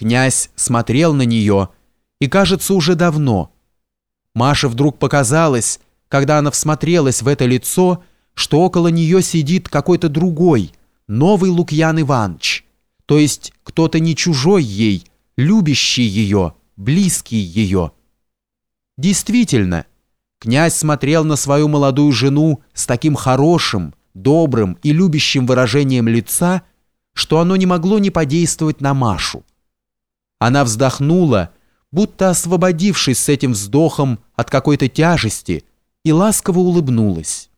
Князь смотрел на нее, и, кажется, уже давно. Маше вдруг показалось, когда она всмотрелась в это лицо, что около нее сидит какой-то другой, новый Лукьян Иванович, то есть кто-то не чужой ей, любящий ее, близкий ее. Действительно, князь смотрел на свою молодую жену с таким хорошим, добрым и любящим выражением лица, что оно не могло не подействовать на Машу. Она вздохнула, будто освободившись с этим вздохом от какой-то тяжести, и ласково улыбнулась.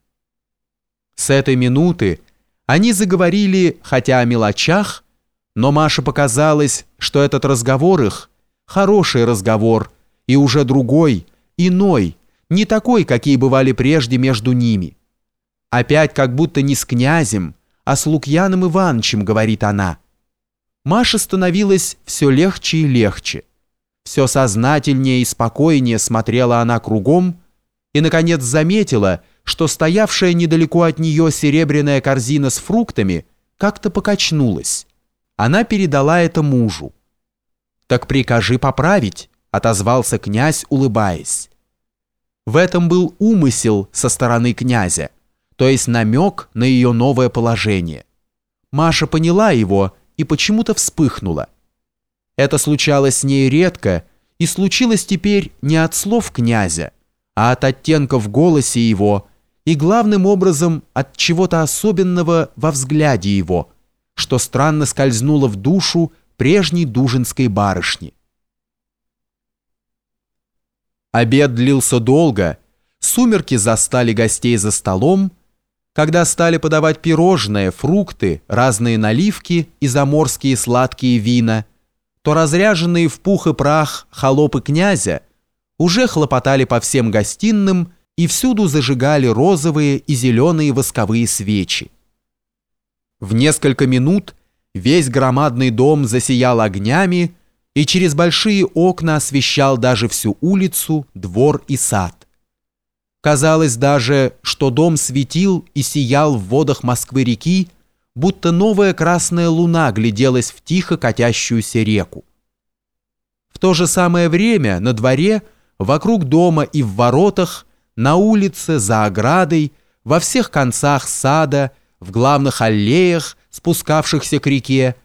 С этой минуты они заговорили, хотя о мелочах, но Маше показалось, что этот разговор их – хороший разговор, и уже другой, иной, не такой, какие бывали прежде между ними. Опять как будто не с князем, а с Лукьяном Ивановичем, говорит она. Маше становилось все легче и легче. Все сознательнее и спокойнее смотрела она кругом и, наконец, заметила, что стоявшая недалеко от нее серебряная корзина с фруктами как-то покачнулась. Она передала это мужу. «Так прикажи поправить», — отозвался князь, улыбаясь. В этом был умысел со стороны князя, то есть намек на ее новое положение. Маша поняла его и почему-то вспыхнула. Это случалось с ней редко и случилось теперь не от слов князя, а от оттенка в голосе его и главным образом от чего-то особенного во взгляде его, что странно скользнуло в душу прежней дужинской барышни. Обед длился долго, сумерки застали гостей за столом, когда стали подавать пирожные, фрукты, разные наливки и заморские сладкие вина, то разряженные в пух и прах холопы князя уже хлопотали по всем гостиным и всюду зажигали розовые и зеленые восковые свечи. В несколько минут весь громадный дом засиял огнями и через большие окна освещал даже всю улицу, двор и сад. Казалось даже, что дом светил и сиял в водах Москвы-реки, будто новая красная луна гляделась в тихо катящуюся реку. В то же самое время на дворе, вокруг дома и в воротах, на улице, за оградой, во всех концах сада, в главных аллеях, спускавшихся к реке,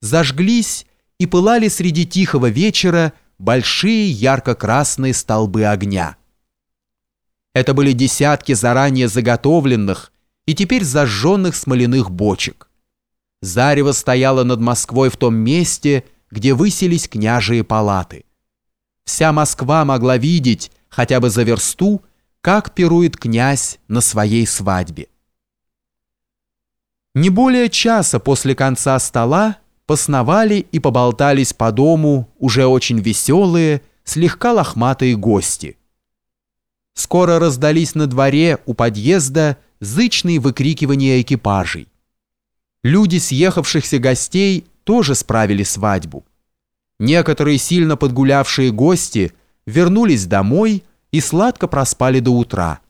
зажглись и пылали среди тихого вечера большие ярко-красные столбы огня. Это были десятки заранее заготовленных и теперь зажженных смоляных бочек. Зарево стояло над Москвой в том месте, где высились княжие палаты. Вся Москва могла видеть, хотя бы за версту, как пирует князь на своей свадьбе. Не более часа после конца стола посновали и поболтались по дому уже очень веселые, слегка лохматые гости – Скоро раздались на дворе у подъезда зычные выкрикивания экипажей. Люди съехавшихся гостей тоже справили свадьбу. Некоторые сильно подгулявшие гости вернулись домой и сладко проспали до утра.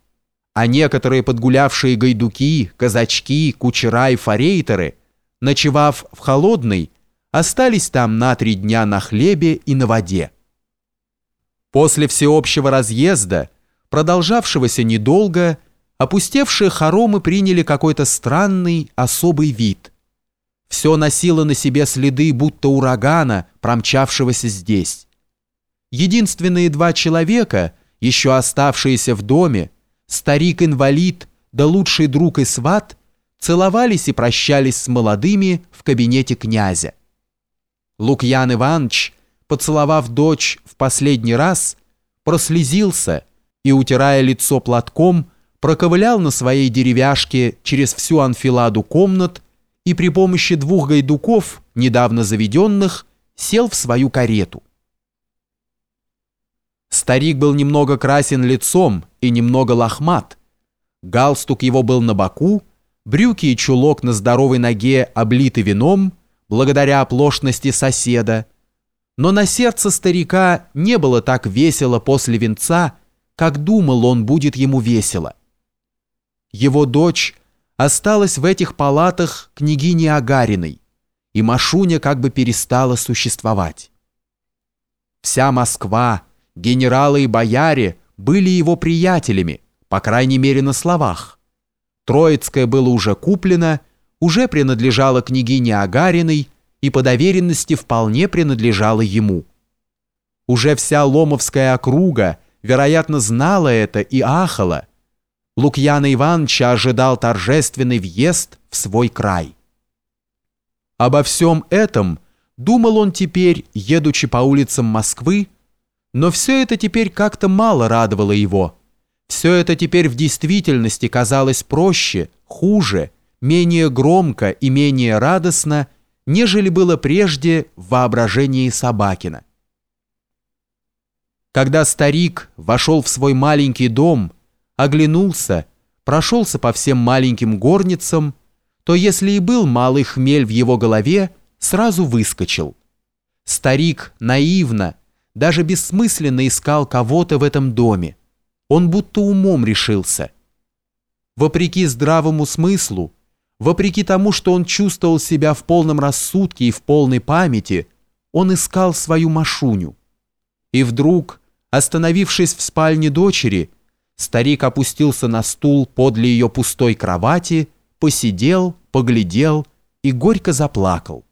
А некоторые подгулявшие гайдуки, казачки, кучера и форейтеры, ночевав в холодной, остались там на три дня на хлебе и на воде. После всеобщего разъезда продолжавшегося недолго, опустевшие хоромы приняли какой-то странный, особый вид. Все носило на себе следы будто урагана, промчавшегося здесь. Единственные два человека, еще оставшиеся в доме, старик-инвалид да лучший друг и сват, целовались и прощались с молодыми в кабинете князя. Лукьян Иванович, поцеловав дочь в последний раз, прослезился и, утирая лицо платком, проковылял на своей деревяшке через всю анфиладу комнат и при помощи двух гайдуков, недавно заведенных, сел в свою карету. Старик был немного красен лицом и немного лохмат. Галстук его был на боку, брюки и чулок на здоровой ноге облиты вином, благодаря оплошности соседа. Но на сердце старика не было так весело после венца, как думал он, будет ему весело. Его дочь осталась в этих палатах княгини Агариной, и Машуня как бы перестала существовать. Вся Москва, генералы и бояре были его приятелями, по крайней мере на словах. Троицкое было уже куплено, уже принадлежало княгине Агариной и по доверенности вполне принадлежало ему. Уже вся Ломовская округа, вероятно, знала это и ахала. Лукьяна Ивановича ожидал торжественный въезд в свой край. Обо всем этом думал он теперь, едучи по улицам Москвы, но все это теперь как-то мало радовало его. Все это теперь в действительности казалось проще, хуже, менее громко и менее радостно, нежели было прежде в воображении Собакина. Когда старик вошел в свой маленький дом, оглянулся, прошелся по всем маленьким горницам, то если и был малый хмель в его голове, сразу выскочил. Старик наивно, даже бессмысленно искал кого-то в этом доме. Он будто умом решился. Вопреки здравому смыслу, вопреки тому, что он чувствовал себя в полном рассудке и в полной памяти, он искал свою Машуню. И вдруг, остановившись в спальне дочери, старик опустился на стул подле ее пустой кровати, посидел, поглядел и горько заплакал.